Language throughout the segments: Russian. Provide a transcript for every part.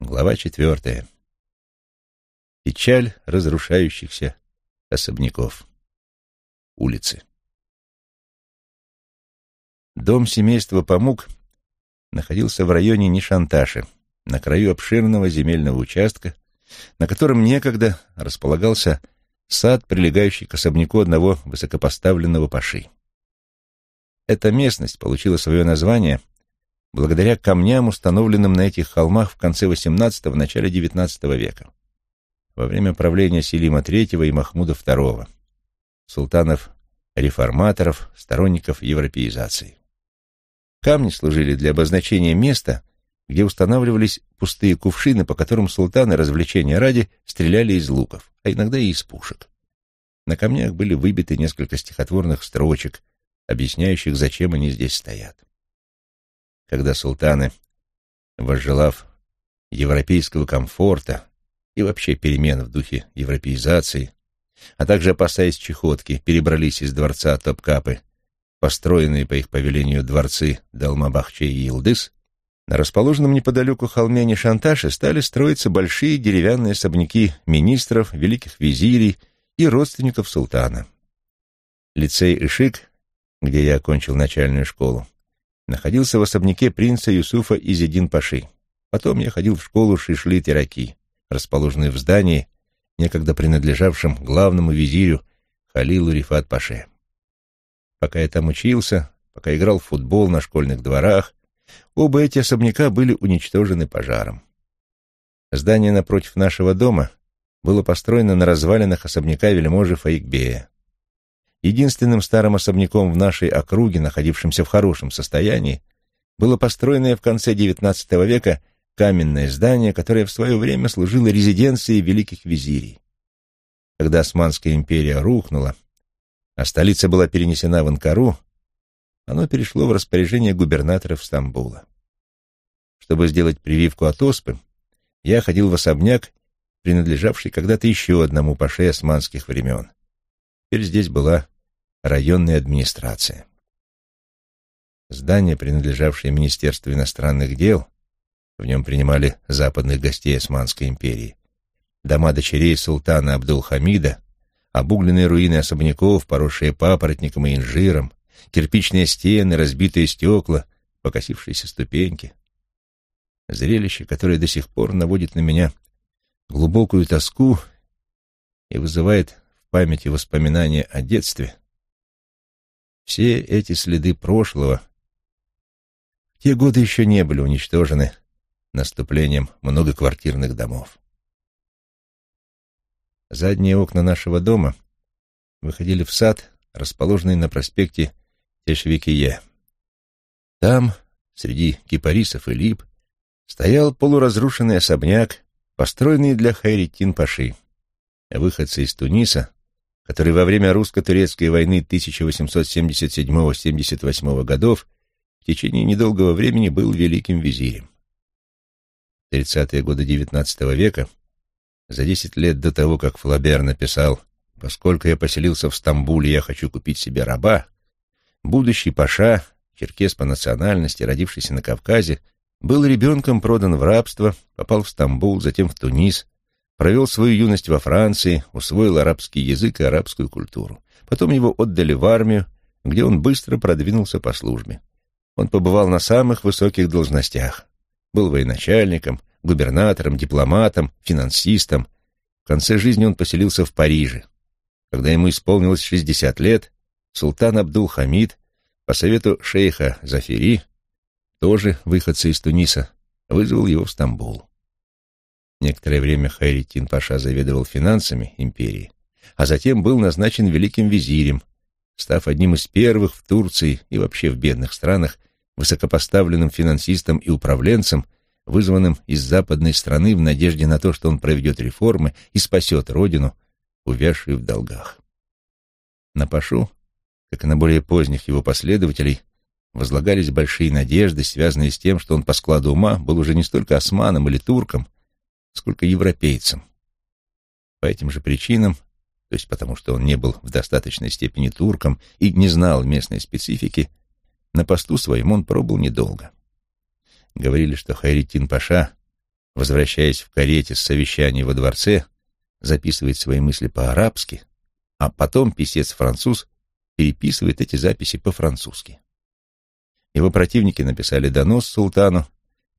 Глава четвертая. Печаль разрушающихся особняков. Улицы. Дом семейства Памук находился в районе Нишанташи, на краю обширного земельного участка, на котором некогда располагался сад, прилегающий к особняку одного высокопоставленного паши. Эта местность получила свое название благодаря камням, установленным на этих холмах в конце XVIII – начале XIX века, во время правления Селима III и Махмуда II, султанов-реформаторов, сторонников европеизации. Камни служили для обозначения места, где устанавливались пустые кувшины, по которым султаны развлечения ради стреляли из луков, а иногда и из пушек. На камнях были выбиты несколько стихотворных строчек, объясняющих, зачем они здесь стоят. Когда султаны, возжелав европейского комфорта и вообще перемен в духе европеизации, а также опасаясь чехотки, перебрались из дворца Топкапы построенные по их повелению дворцы Далмабахче и Илдыс, на расположенном неподалеку холме Нишанташи стали строиться большие деревянные особняки министров, великих визирей и родственников султана. Лицей Ишик, где я окончил начальную школу, находился в особняке принца Юсуфа Изидин-Паши. Потом я ходил в школу Шишли-Тераки, расположенную в здании, некогда принадлежавшем главному визирю Халилу Рифат-Паше. Пока я там учился, пока играл в футбол на школьных дворах, оба эти особняка были уничтожены пожаром. Здание напротив нашего дома было построено на развалинах особняка вельможи Фаикбея. Единственным старым особняком в нашей округе, находившимся в хорошем состоянии, было построенное в конце XIX века каменное здание, которое в свое время служило резиденцией великих визирей. Когда Османская империя рухнула, а столица была перенесена в Анкару, оно перешло в распоряжение губернаторов Стамбула. Чтобы сделать прививку от оспы, я ходил в особняк, принадлежавший когда-то еще одному паше османских времен. Теперь здесь была районная администрация. Здание, принадлежавшее Министерству иностранных дел, в нем принимали западных гостей Османской империи, дома дочерей султана Абдул-Хамида обугленные руины особняков, поросшие папоротником и инжиром, кирпичные стены, разбитые стекла, покосившиеся ступеньки. Зрелище, которое до сих пор наводит на меня глубокую тоску и вызывает в памяти воспоминания о детстве. Все эти следы прошлого в те годы еще не были уничтожены наступлением многоквартирных домов. Задние окна нашего дома выходили в сад, расположенный на проспекте Тешвикие. Там, среди кипарисов и лип, стоял полуразрушенный особняк, построенный для Хайритин-Паши. Выходцы из Туниса, который во время русско-турецкой войны 1877-78 годов в течение недолгого времени был великим визирем. В 30-е годы XIX века за десять лет до того, как Флабер написал «Поскольку я поселился в Стамбуле, я хочу купить себе раба», будущий паша, черкес по национальности, родившийся на Кавказе, был ребенком продан в рабство, попал в Стамбул, затем в Тунис, провел свою юность во Франции, усвоил арабский язык и арабскую культуру. Потом его отдали в армию, где он быстро продвинулся по службе. Он побывал на самых высоких должностях. Был военачальником, губернатором, дипломатом, финансистом. В конце жизни он поселился в Париже. Когда ему исполнилось 60 лет, султан Абдул-Хамид по совету шейха Зафири, тоже выходца из Туниса, вызвал его в Стамбул. Некоторое время Хайритин Паша заведовал финансами империи, а затем был назначен великим визирем, став одним из первых в Турции и вообще в бедных странах высокопоставленным финансистом и управленцем, вызванным из западной страны в надежде на то, что он проведет реформы и спасет родину, увязшую в долгах. На Пашу, как и на более поздних его последователей, возлагались большие надежды, связанные с тем, что он по складу ума был уже не столько османом или турком, сколько европейцем. По этим же причинам, то есть потому что он не был в достаточной степени турком и не знал местной специфики, на посту своем он пробыл недолго. Говорили, что Хайритин Паша возвращаясь в карете с совещания во дворце, записывает свои мысли по-арабски, а потом писец-француз переписывает эти записи по-французски. Его противники написали донос султану,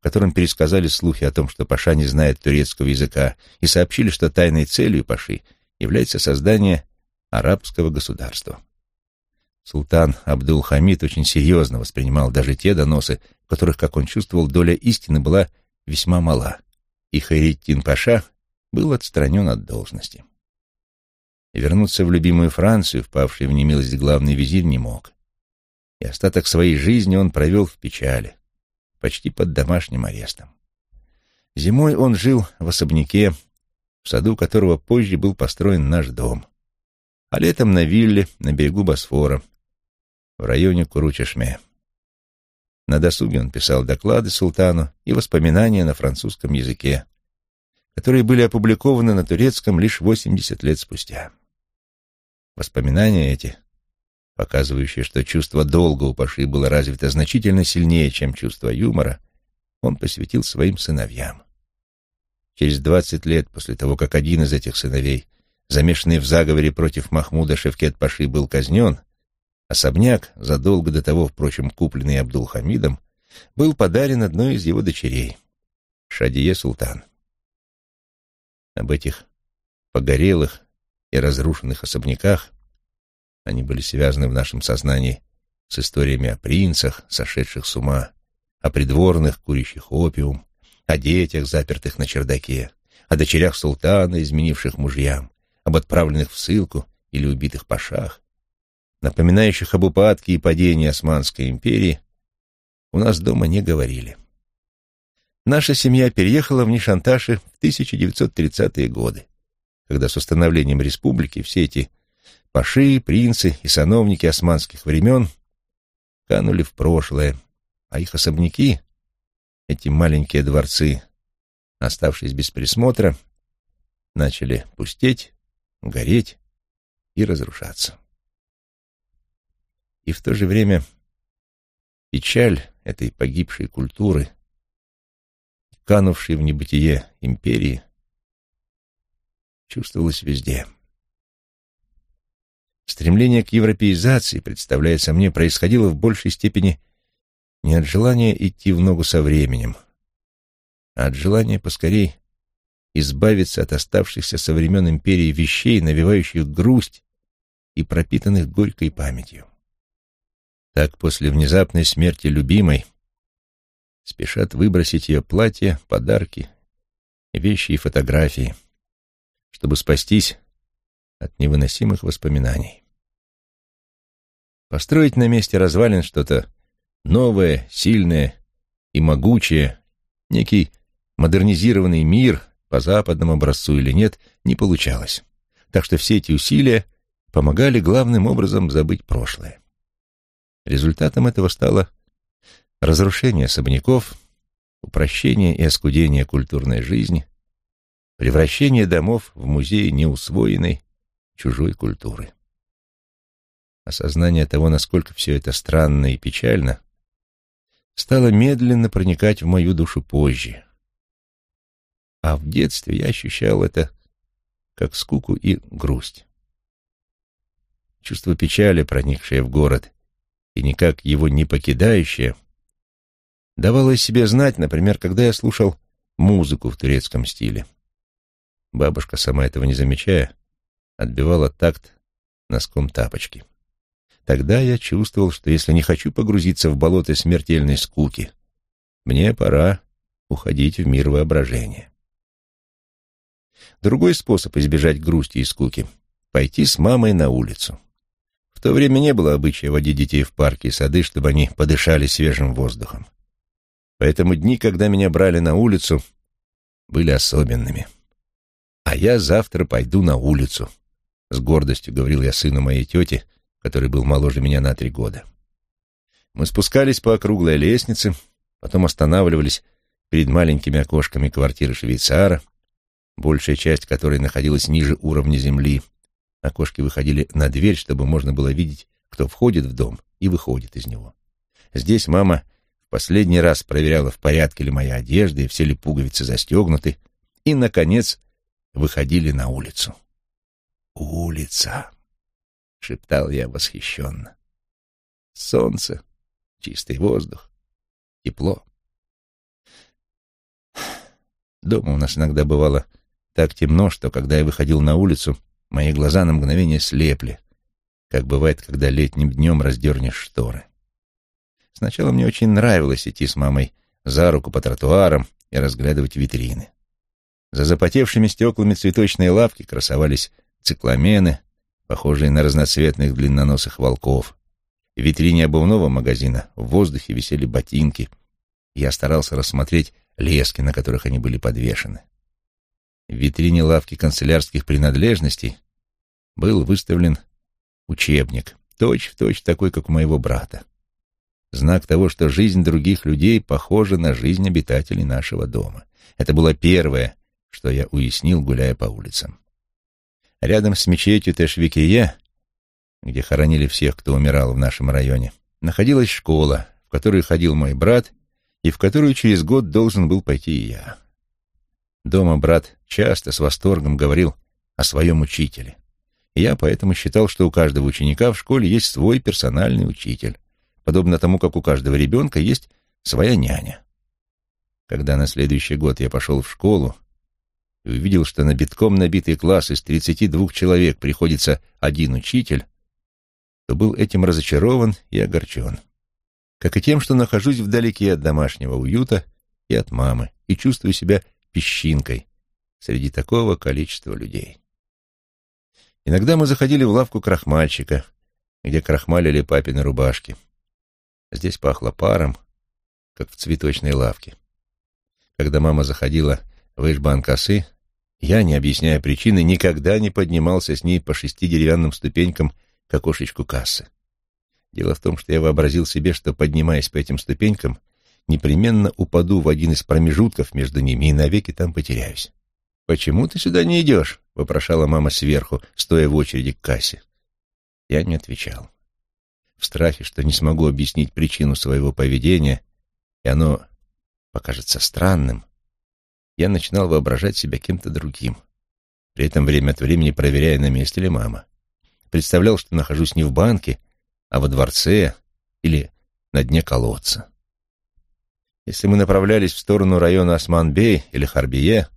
в котором пересказали слухи о том, что Паша не знает турецкого языка, и сообщили, что тайной целью Паши является создание арабского государства. Султан Абдул-Хамид очень серьезно воспринимал даже те доносы, в которых, как он чувствовал, доля истины была весьма мала, и Хайреттин Паша был отстранен от должности. Вернуться в любимую Францию, впавший в немилость главный визирь, не мог. И остаток своей жизни он провел в печали, почти под домашним арестом. Зимой он жил в особняке, в саду которого позже был построен наш дом, а летом на вилле на берегу Босфора, в районе Куручешме. На досуге он писал доклады султану и воспоминания на французском языке, которые были опубликованы на турецком лишь 80 лет спустя. Воспоминания эти, показывающие, что чувство долга у Паши было развито значительно сильнее, чем чувство юмора, он посвятил своим сыновьям. Через 20 лет после того, как один из этих сыновей, замешанный в заговоре против Махмуда Шевкет-Паши, был казнен, Особняк, задолго до того, впрочем, купленный Абдул-Хамидом, был подарен одной из его дочерей, Шадие Султан. Об этих погорелых и разрушенных особняках они были связаны в нашем сознании с историями о принцах, сошедших с ума, о придворных, курящих опиум, о детях, запертых на чердаке, о дочерях султана, изменивших мужьям, об отправленных в ссылку или убитых пашах, напоминающих об упадке и падении Османской империи, у нас дома не говорили. Наша семья переехала в Нишанташи в 1930-е годы, когда с установлением республики все эти паши, принцы и сановники османских времен канули в прошлое, а их особняки, эти маленькие дворцы, оставшись без присмотра, начали пустеть, гореть и разрушаться. И в то же время печаль этой погибшей культуры, канувшей в небытие империи, чувствовалась везде. Стремление к европеизации, представляется мне, происходило в большей степени не от желания идти в ногу со временем, а от желания поскорей избавиться от оставшихся со времен империи вещей, навевающих грусть и пропитанных горькой памятью. Так после внезапной смерти любимой спешат выбросить ее платье, подарки, вещи и фотографии, чтобы спастись от невыносимых воспоминаний. Построить на месте развалин что-то новое, сильное и могучее, некий модернизированный мир, по западному образцу или нет, не получалось. Так что все эти усилия помогали главным образом забыть прошлое. Результатом этого стало разрушение особняков, упрощение и оскудение культурной жизни, превращение домов в музеи неусвоенной чужой культуры. Осознание того, насколько все это странно и печально, стало медленно проникать в мою душу позже. А в детстве я ощущал это как скуку и грусть. Чувство печали, проникшее в город, и никак его не покидающее, давало себе знать, например, когда я слушал музыку в турецком стиле. Бабушка, сама этого не замечая, отбивала такт носком тапочки. Тогда я чувствовал, что если не хочу погрузиться в болото смертельной скуки, мне пора уходить в мир воображения. Другой способ избежать грусти и скуки — пойти с мамой на улицу. В то время не было обычая водить детей в парки и сады, чтобы они подышали свежим воздухом. Поэтому дни, когда меня брали на улицу, были особенными. «А я завтра пойду на улицу», — с гордостью говорил я сыну моей тети, который был моложе меня на три года. Мы спускались по округлой лестнице, потом останавливались перед маленькими окошками квартиры швейцара, большая часть которой находилась ниже уровня земли, Окошки выходили на дверь, чтобы можно было видеть, кто входит в дом и выходит из него. Здесь мама в последний раз проверяла, в порядке ли моя одежда и все ли пуговицы застегнуты, и, наконец, выходили на улицу. «Улица!» — шептал я восхищенно. «Солнце, чистый воздух, тепло». Дома у нас иногда бывало так темно, что, когда я выходил на улицу, мои глаза на мгновение слепли, как бывает, когда летним днем раздернешь шторы. Сначала мне очень нравилось идти с мамой за руку по тротуарам и разглядывать витрины. За запотевшими стеклами цветочной лавки красовались цикламены, похожие на разноцветных длинноносых волков. В витрине обувного магазина в воздухе висели ботинки. Я старался рассмотреть лески, на которых они были подвешены. В витрине лавки канцелярских принадлежностей был выставлен учебник, точь-в-точь точь такой, как у моего брата. Знак того, что жизнь других людей похожа на жизнь обитателей нашего дома. Это было первое, что я уяснил, гуляя по улицам. Рядом с мечетью Тешвикия, где хоронили всех, кто умирал в нашем районе, находилась школа, в которую ходил мой брат и в которую через год должен был пойти и я. Дома брат часто с восторгом говорил о своем учителе. я поэтому считал, что у каждого ученика в школе есть свой персональный учитель, подобно тому, как у каждого ребенка есть своя няня. Когда на следующий год я пошел в школу и увидел, что на битком набитый класс из 32 человек приходится один учитель, то был этим разочарован и огорчен. Как и тем, что нахожусь вдалеке от домашнего уюта и от мамы, и чувствую себя песчинкой среди такого количества людей. Иногда мы заходили в лавку крахмальщика, где крахмалили папины рубашки. Здесь пахло паром, как в цветочной лавке. Когда мама заходила в Ишбан косы, я, не объясняя причины, никогда не поднимался с ней по шести деревянным ступенькам к окошечку кассы. Дело в том, что я вообразил себе, что, поднимаясь по этим ступенькам, непременно упаду в один из промежутков между ними и навеки там потеряюсь. «Почему ты сюда не идешь?» — вопрошала мама сверху, стоя в очереди к кассе. Я не отвечал. В страхе, что не смогу объяснить причину своего поведения, и оно покажется странным, я начинал воображать себя кем-то другим, при этом время от времени проверяя, на месте ли мама. Представлял, что нахожусь не в банке, а во дворце или на дне колодца. Если мы направлялись в сторону района Осман-Бей или Харбие,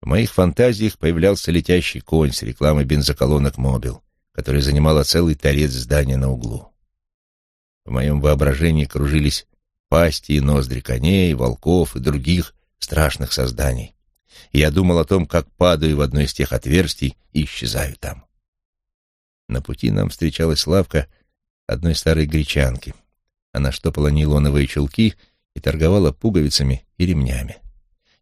в моих фантазиях появлялся летящий конь с рекламой бензоколонок «Мобил», который занимала целый торец здания на углу. В моем воображении кружились пасти и ноздри коней, волков и других страшных созданий. Я думал о том, как падаю в одно из тех отверстий и исчезаю там. На пути нам встречалась лавка одной старой гречанки. Она штопала нейлоновые чулки — и торговала пуговицами и ремнями.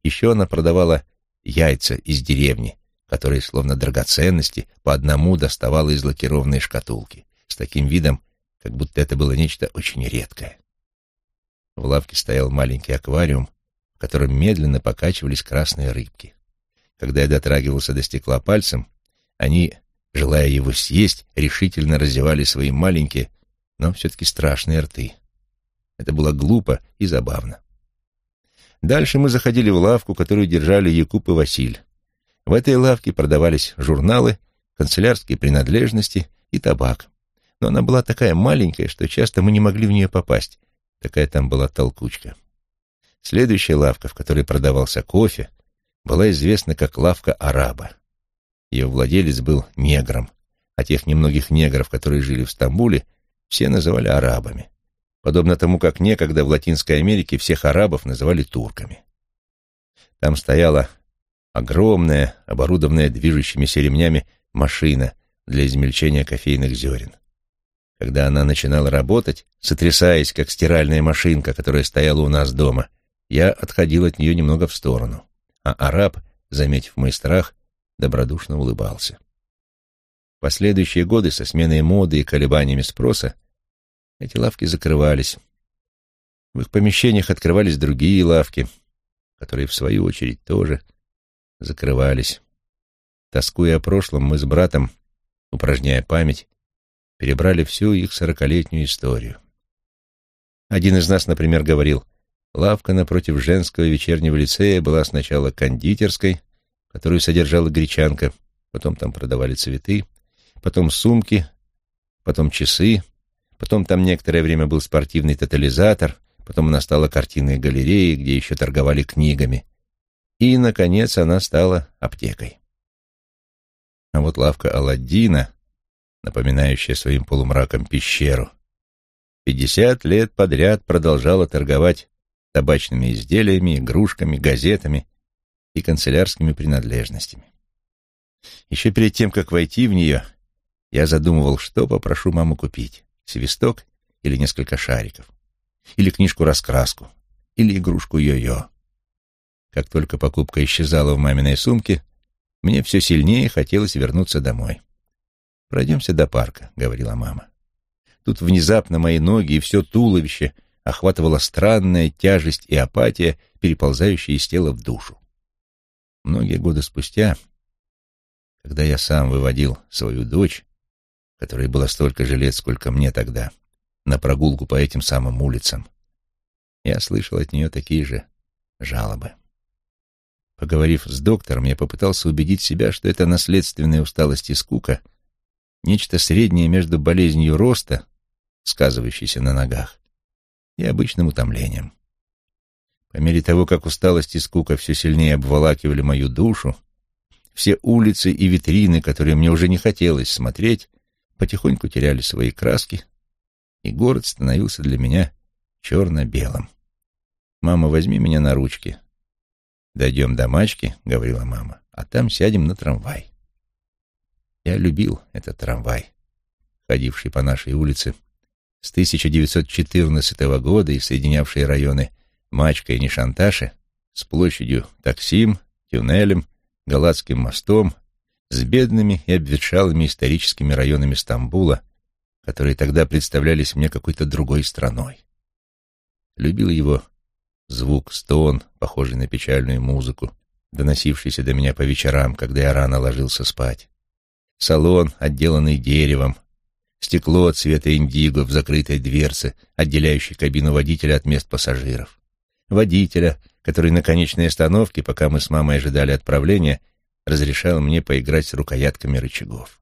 Еще она продавала яйца из деревни, которые, словно драгоценности, по одному доставала из лакированной шкатулки, с таким видом, как будто это было нечто очень редкое. В лавке стоял маленький аквариум, в котором медленно покачивались красные рыбки. Когда я дотрагивался до стекла пальцем, они, желая его съесть, решительно раздевали свои маленькие, но все-таки страшные рты. Это было глупо и забавно. Дальше мы заходили в лавку, которую держали Якуб и Василь. В этой лавке продавались журналы, канцелярские принадлежности и табак. Но она была такая маленькая, что часто мы не могли в нее попасть. Такая там была толкучка. Следующая лавка, в которой продавался кофе, была известна как лавка араба. Ее владелец был негром, а тех немногих негров, которые жили в Стамбуле, все называли арабами подобно тому, как некогда в Латинской Америке всех арабов называли турками. Там стояла огромная, оборудованная движущимися ремнями машина для измельчения кофейных зерен. Когда она начинала работать, сотрясаясь, как стиральная машинка, которая стояла у нас дома, я отходил от нее немного в сторону, а араб, заметив мой страх, добродушно улыбался. Последующие годы со сменой моды и колебаниями спроса эти лавки закрывались. В их помещениях открывались другие лавки, которые, в свою очередь, тоже закрывались. Тоскуя о прошлом, мы с братом, упражняя память, перебрали всю их сорокалетнюю историю. Один из нас, например, говорил, Лавка напротив женского вечернего лицея была сначала кондитерской, которую содержала гречанка, потом там продавали цветы, потом сумки, потом часы, потом там некоторое время был спортивный тотализатор, потом она стала картинной галереей, где еще торговали книгами, и, наконец, она стала аптекой. А вот лавка Аладдина, напоминающая своим полумраком пещеру, пятьдесят лет подряд продолжала торговать табачными изделиями, игрушками, газетами и канцелярскими принадлежностями. Еще перед тем, как войти в нее, я задумывал, что попрошу маму купить — свисток или несколько шариков, или книжку-раскраску, или игрушку йо-йо. Как только покупка исчезала в маминой сумке, мне все сильнее хотелось вернуться домой. «Пройдемся до парка», — говорила мама. Тут внезапно мои ноги и все туловище охватывала странная тяжесть и апатия, переползающая из тела в душу. Многие годы спустя, когда я сам выводил свою дочь, которой было столько же лет, сколько мне тогда, на прогулку по этим самым улицам, я слышал от нее такие же жалобы. Поговорив с доктором, я попытался убедить себя, что это наследственная усталость и скука — нечто среднее между болезнью роста, сказывающейся на ногах, и обычным утомлением. По мере того, как усталость и скука все сильнее обволакивали мою душу, все улицы и витрины, которые мне уже не хотелось смотреть, потихоньку теряли свои краски, и город становился для меня черно-белым. «Мама, возьми меня на ручки», «Дойдем до Мачки», — говорила мама, — «а там сядем на трамвай». Я любил этот трамвай, ходивший по нашей улице с 1914 года и соединявший районы Мачка и Нишанташи с площадью Таксим, Тюнелем, Галатским мостом, с бедными и обветшалыми историческими районами Стамбула, которые тогда представлялись мне какой-то другой страной. Любил его Звук, стон, похожий на печальную музыку, доносившийся до меня по вечерам, когда я рано ложился спать. Салон, отделанный деревом, стекло цвета индиго в закрытой дверце, отделяющей кабину водителя от мест пассажиров. Водителя, который на конечной остановке, пока мы с мамой ожидали отправления, разрешал мне поиграть с рукоятками рычагов.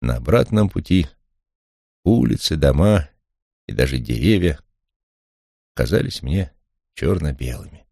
На обратном пути улицы, дома и даже деревья казались мне черно-белыми.